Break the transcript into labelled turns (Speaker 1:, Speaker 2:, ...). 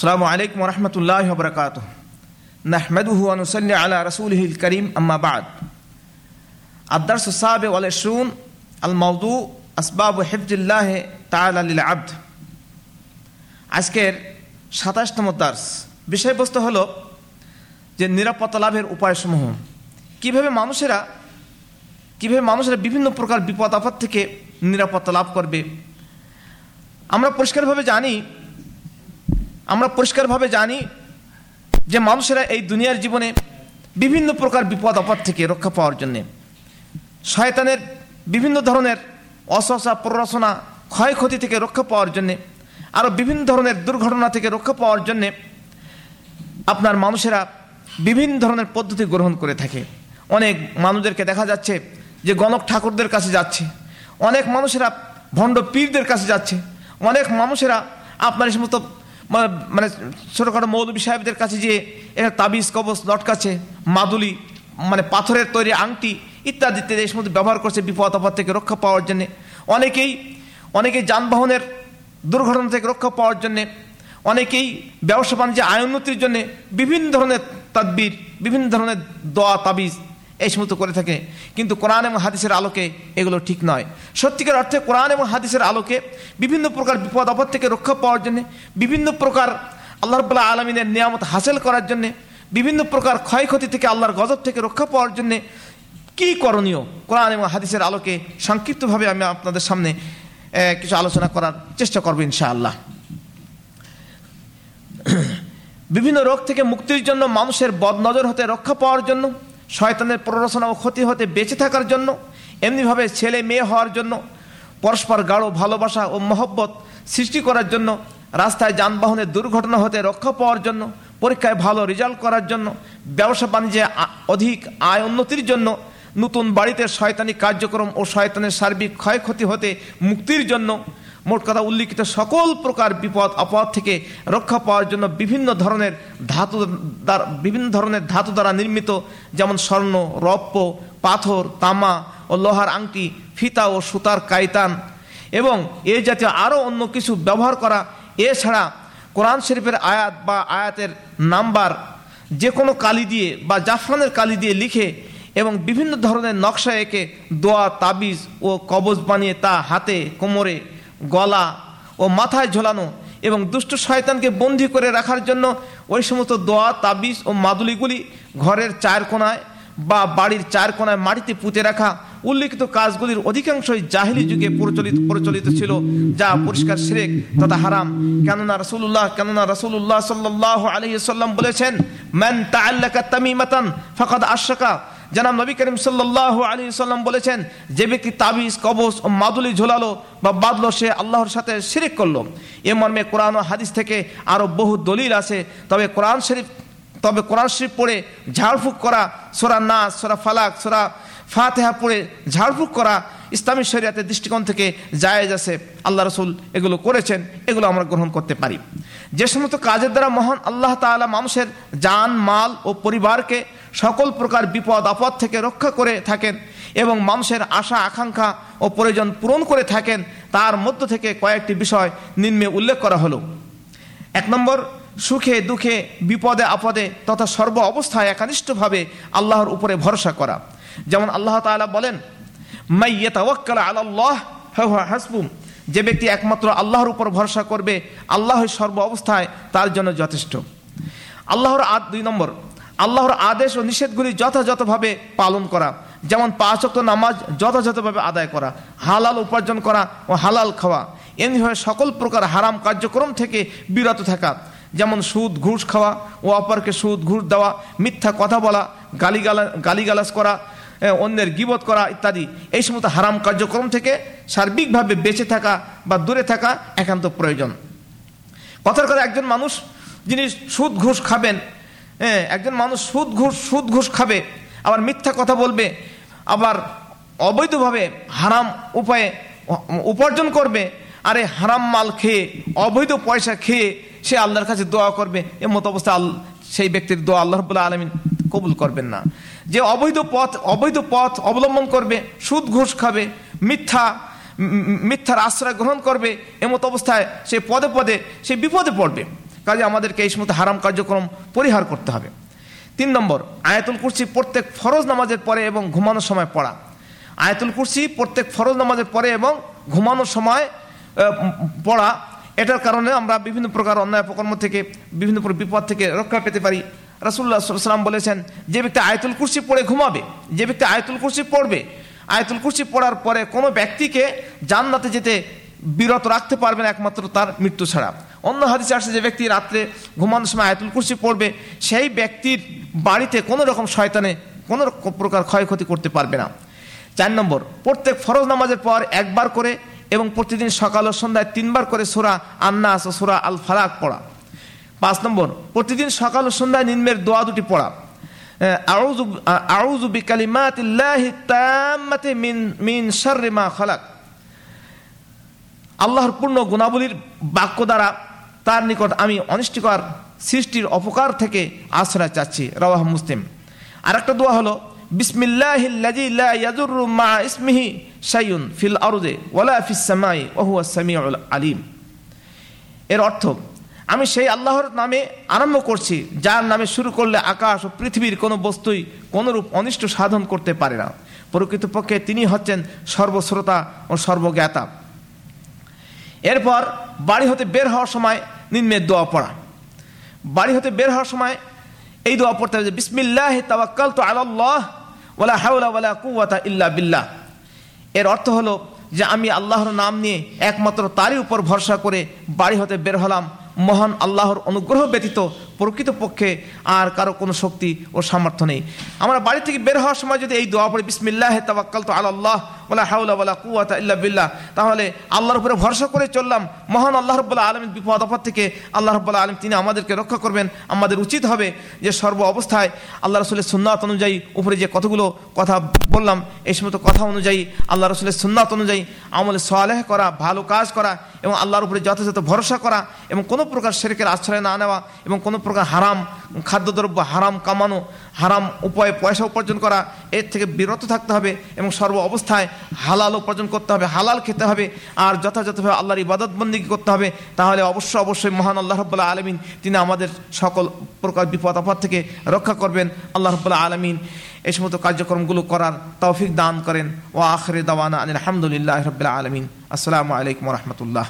Speaker 1: আসসালামু আলাইকুম রহমতুল্লাহ বরকাত নাহমেদুহু আনুসল্লি আলা রসুলহিল করিম আম্মাবাদ আদার সুসাব শুন আল মৌদু আসবাব হেফজুল্লাহ তাল আব্দ আজকের সাতাশতম দার্স। বিষয়বস্তু হলো যে নিরাপত্তা লাভের উপায়সমূহ। কীভাবে মানুষেরা কীভাবে মানুষেরা বিভিন্ন প্রকার বিপদ আপদ থেকে নিরাপত্তা লাভ করবে? আমরা পরিষ্কারভাবে জানি আমরা পরিষ্কারভাবে জানি যে মানুষেরা এই দুনিয়ার জীবনে বিভিন্ন প্রকার বিপদ, আপদ থেকে রক্ষা পাওয়ার জন্যে শয়তানের বিভিন্ন ধরনের অসহসা, প্ররোচনা, ক্ষয়ক্ষতি থেকে রক্ষা পাওয়ার জন্যে আরও বিভিন্ন ধরনের দুর্ঘটনা থেকে রক্ষা পাওয়ার জন্যে আপনার মানুষেরা বিভিন্ন ধরনের পদ্ধতি গ্রহণ করে থাকে। অনেক মানুষদেরকে দেখা যাচ্ছে যে গণক ঠাকুরদের কাছে যাচ্ছে। অনেক মানুষেরা ভণ্ড পীরদের কাছে যাচ্ছে। অনেক মানুষেরা আপনার এই সমস্ত মানে ছোটোখাটো মৌলবী সাহেবদের কাছে যে এটা তাবিজ কবচ লটকাচ্ছে, মাদুলি মানে পাথরের তৈরি আংটি ইত্যাদি ইত্যাদি, এই সমস্ত ব্যবহার করছে বিপদ আপদ থেকে রক্ষা পাওয়ার জন্যে। অনেকেই অনেকেই যানবাহনের দুর্ঘটনা থেকে রক্ষা পাওয়ার জন্যে, অনেকেই ব্যবসা বাণিজ্যে আয় উন্নতির জন্য বিভিন্ন ধরনের তাদবির, বিভিন্ন ধরনের দোয়া, তাবিজ এই সমস্ত করে থাকে। কিন্তু কোরআন এবং হাদিসের আলোকে এগুলো ঠিক নয়। সত্যিকার অর্থে কোরআন এবং হাদিসের আলোকে বিভিন্ন প্রকার বিপদ, আপদ থেকে রক্ষা পাওয়ার জন্য, বিভিন্ন প্রকার আল্লাহ রব্লা আলমিনের নিয়ামত হাসিল করার জন্য, বিভিন্ন প্রকার ক্ষয়ক্ষতি থেকে আল্লাহর গজব থেকে রক্ষা পাওয়ার জন্য কি করণীয়? কোরআন এবং হাদিসের আলোকে সংক্ষিপ্তভাবে আমি আপনাদের সামনে কিছু আলোচনা করার চেষ্টা করব ইনশাআল্লাহ। বিভিন্ন রোগ থেকে মুক্তির জন্য মানুষের বদনজর হতে রক্ষা পাওয়ার জন্য শয়তানের প্ররোচনা ও ক্ষতি হতে বেঁচে থাকার জন্য, এমনিভাবে ছেলে মেয়ে হওয়ার জন্য, পরস্পর গাঢ় ভালোবাসা ও মহব্বত সৃষ্টি করার জন্য, রাস্তায় যানবাহনের দুর্ঘটনা হতে রক্ষা পাওয়ার জন্য, পরীক্ষায় ভালো রেজাল্ট করার জন্য, ব্যবসা বাণিজ্যে অধিক আয় উন্নতির জন্য, নতুন বাড়িতে শয়তানি কার্যক্রম ও শয়তানের সার্বিক ক্ষয়ক্ষতি হতে মুক্তির জন্য মোট কথা উল্লিখিত সকল প্রকার বিপদ, আপদ থেকে রক্ষা পাওয়ার জন্য বিভিন্ন ধরনের ধাতু বিভিন্ন ধরনের ধাতু দ্বারা নির্মিত, যেমন স্বর্ণ, রৌপ্য, পাথর, তামা ও লোহার আংটি, ফিতা ও সুতার কাইতান এবং এ জাতীয় আরও অন্য কিছু ব্যবহার করা। এছাড়া কোরআন শরীফের আয়াত বা আয়াতের নাম্বার যে কোনো কালি দিয়ে বা জাফরানের কালি দিয়ে লিখে এবং বিভিন্ন ধরনের নকশা এঁকে দোয়া, তাবিজ ও কবজ বানিয়ে তা হাতে, কোমরে গলা ও মাথায় ঝোলানো এবং দুষ্ট শয়তানকে বন্দি করে রাখার জন্য ওই সমস্ত দোয়া, তাবিজ ও মাদুলিগুলি ঘরের চার কোনায় বা বাড়ির চার কোনায় মাটিতে পুঁতে রাখা উল্লিখিত কাজগুলির অধিকাংশই জাহিলি যুগে প্রচলিত প্রচলিত ছিল, যা পরিষ্কার শিরেক তথা হারাম। কেননা রসুল্লাহ কেননা রসুল্লাহ সাল্লাহ আলহি সাল্লাম বলেছেন ম্যান তা আল্লাহ তামিমাতান ফাকাদ আশাকা জানাব নবী করিম সাল্লাহ আলী সাল্লাম বলেছেন, যে ব্যক্তি তাবিজ কবচ ও মাদুলি ঝোলালো বা বাদলো সে আল্লাহর সাথে শিরিক করল। এ মর্মে কোরআন ও হাদিস থেকে আরও বহু দলিল আছে। তবে কোরআন শরীফ, তবে কোরআন শরীফ পড়ে ঝাড়ফুঁক করা, সোরা নাস, সোরা ফালাক, সোরা ফাতেহা পড়ে ঝাড়ফুঁক করা ইসলামী শরিয়াতের দৃষ্টিকোণ থেকে জায়েজ আছে। আল্লাহ রসুল এগুলো করেছেন, এগুলো আমরা গ্রহণ করতে পারি। যে সমস্ত কাজের দ্বারা মহান আল্লাহ তাআলা মানুষের জান, মাল ও পরিবারকে সকল প্রকার বিপদ, আপদ থেকে রক্ষা করে থাকেন এবং মানুষের আশা, আকাঙ্ক্ষা ও প্রয়োজন পূরণ করে থাকেন, তার মধ্য থেকে কয়েকটি বিষয় নিম্নে উল্লেখ করা হলো। এক নম্বর, সুখে, দুঃখে, বিপদে, আপদে তথা সর্ব অবস্থায় একানিষ্ঠভাবে আল্লাহর উপরে ভরসা করা। যেমন আল্লাহ তাআলা বলেন মাইয়ে তাওয়াক্কাল আল্লাহ হাসবুম। যে ব্যক্তি একমাত্র আল্লাহর উপর ভরসা করবে আল্লাহ সর্ব অবস্থায় তার জন্য যথেষ্ট। আল্লাহর আর দুই নম্বর আল্লাহর আদেশ ও নিষেধগুলি যথাযথভাবে পালন করা। যেমন পাঁচ ওয়াক্ত নামাজ যথাযথভাবে আদায় করা, হালাল উপার্জন করা ও হালাল খাওয়া। এমনিভাবে সকল প্রকার হারাম কার্যক্রম থেকে বিরত থাকা। যেমন সুদ, ঘুষ খাওয়া ও অপরকে সুদ, ঘুষ দেওয়া, মিথ্যা কথা বলা, গালিগালা, গালিগালাজ করা অন্যের গিবত করা ইত্যাদি। এই সমস্ত হারাম কার্যক্রম থেকে সার্বিকভাবে বেঁচে থাকা বা দূরে থাকা একান্ত প্রয়োজন। কথার কথা একজন মানুষ যিনি সুদ, ঘুষ খাবেন হ্যাঁ একজন মানুষ সুদ ঘুষ সুদ ঘুষ খাবে, আবার মিথ্যা কথা বলবে, আবার অবৈধভাবে হারাম উপায়ে উপার্জন করবে, আর এই হারাম মাল খেয়ে, অবৈধ পয়সা খেয়ে সে আল্লাহর কাছে দোয়া করবে এর মতো অবস্থা আল, সেই ব্যক্তির দোয়া আল্লাহ রবুল্লাহ আলমিন কবুল করবেন না। যে অবৈধ পথ অবৈধ পথ অবলম্বন করবে, সুদ ঘুষ খাবে, মিথ্যা মিথ্যার আশ্রয় গ্রহণ করবে এমত অবস্থায় সে পদে পদে, সে বিপদে পড়বে। কাজে আমাদেরকে এই সমস্ত হারাম কার্যক্রম পরিহার করতে হবে। তিন নম্বর, আয়াতুল কুরসি প্রত্যেক ফরজ নামাজের পরে এবং ঘুমানোর সময় পড়া। আয়াতুল কুরসি প্রত্যেক ফরজ নামাজের পরে এবং ঘুমানোর সময় পড়া। এটার কারণে আমরা বিভিন্ন প্রকার অন্যায় অপকর্ম থেকে, বিভিন্ন বিপদ থেকে রক্ষা পেতে পারি। রাসুল্লাহ সাল্লাম বলেছেন, যে ব্যক্তি আয়তুল কুরসি পড়ে ঘুমাবে, যে ব্যক্তি আয়তুল কুরসি পড়বে, আয়তুল কুরসি পড়ার পরে কোনো ব্যক্তিকে জান্নাতে যেতে বিরত রাখতে পারবেন একমাত্র তার মৃত্যু ছাড়া। অন্য হাদিসে আসছে যে ব্যক্তি রাত্রে ঘুমানোর সময় আয়তুল কুরসি পড়বে, সেই ব্যক্তির বাড়িতে কোনো রকম শয়তানে কোনো প্রকার ক্ষয়ক্ষতি করতে পারবে না। চার নম্বর, প্রত্যেক ফরজ নামাজের পর একবার করে এবং প্রতিদিন সকাল ও সন্ধ্যায় তিনবার করে সোরা আন্নাস ও সোরা আল ফালাক পড়া। পাঁচ নম্বর, প্রতিদিন সকাল ও সন্ধ্যায় নিম্নের দোয়া দুটি পড়া। আউযু মিন মিন মা খালাক। আল্লাহর পূর্ণ গুণাবলীর বাক্য দ্বারা তার নিকট আমি অনিষ্টিকর সৃষ্টির অপকার থেকে আশ্রয় চাচ্ছি। রওয়াহ মুসলিম। আর একটা দোয়া হলো ইসমিহি শাইউন ফিল আরদে ওয়ালা ফিস সামাই ওয়া আলিম। এর অর্থ, আমি সেই আল্লাহর নামে আরম্ভ করছি, যার নামে শুরু করলে আকাশ ও পৃথিবীর কোনো বস্তুই কোনরূপ অনিষ্ট সাধন করতে পারে না। প্রকৃতপক্ষে তিনি হচ্ছেন সর্বশ্রোতা ও সর্বজ্ঞাতা। এরপর বাড়ি হতে বের হওয়ার সময় নিম্নের দোয়া পড়া। বাড়ি হতে বের হওয়ার সময় এই দোয়া পড়তে হবে যে, বিসমিল্লাহ তাওয়াক্কাল তো আল্লাহ ওলা হাউলা ওলা কুয়াতা ইল্লা বিল্লাহ। এর অর্থ হলো যে, আমি আল্লাহর নাম নিয়ে একমাত্র তারই উপর ভরসা করে বাড়ি হতে বের হলাম। মহান আল্লাহর অনুগ্রহ ব্যতীত প্রকৃতপক্ষে আর কারও কোনো শক্তি ও সামর্থ্য নেই। আমরা বাড়ি থেকে বের হওয়ার সময় যদি এই দোয়া পড়ি, বিসমিল্লাহ তাওয়াক্কাল তো আল্লাহ ওলা হাউলা বলা কুওয়াতা ইল্লা বিল্লাহ, তাহলে আল্লাহর উপরে ভরসা করে চললাম। মহান আল্লাহ রব্বুল্লাহ আলমীর বিপদ আপদ থেকে আল্লাহ রব্বুল্লাহ আলম তিনি আমাদেরকে রক্ষা করবেন। আমাদের উচিত হবে যে সর্ব অবস্থায় আল্লাহ রসুলের সুন্নাত অনুযায়ী উপরে যে কতগুলো কথা বললাম, এই সমস্ত কথা অনুযায়ী আল্লাহ রসুলের সুন্নাত অনুযায়ী আমলে সোয়ালেহ করা, ভালো কাজ করা এবং আল্লাহর উপরে যথাযথ ভরসা করা এবং কোনো প্রকার শেরেকের আশ্রয় না নেওয়া এবং কোনো প্রকার হারাম, খাদ্যদ্রব্য হারাম কামানো, হারাম উপায়ে পয়সা উপার্জন করা, এর থেকে বিরত থাকতে হবে এবং সর্ব অবস্থায় হালাল উপার্জন করতে হবে, হালাল খেতে হবে আর যথাযথভাবে আল্লাহর ইবাদতবন্দিকে করতে হবে, তাহলে অবশ্যই অবশ্যই মহান আল্লাহ রব্বুল্লাহ আলমিন তিনি আমাদের সকল প্রকার বিপদ আপদ থেকে রক্ষা করবেন। আল্লাহ রব্বুল্লাহ আলমিন এই সমস্ত কার্যক্রমগুলো করার তৌফিক দান করেন। ও আখরে দাওয়ানা আনিল আলহামদুলিল্লাহ রবিল্লা আলমিন। আসসালামু আলাইকুম রহমতুল্লাহ।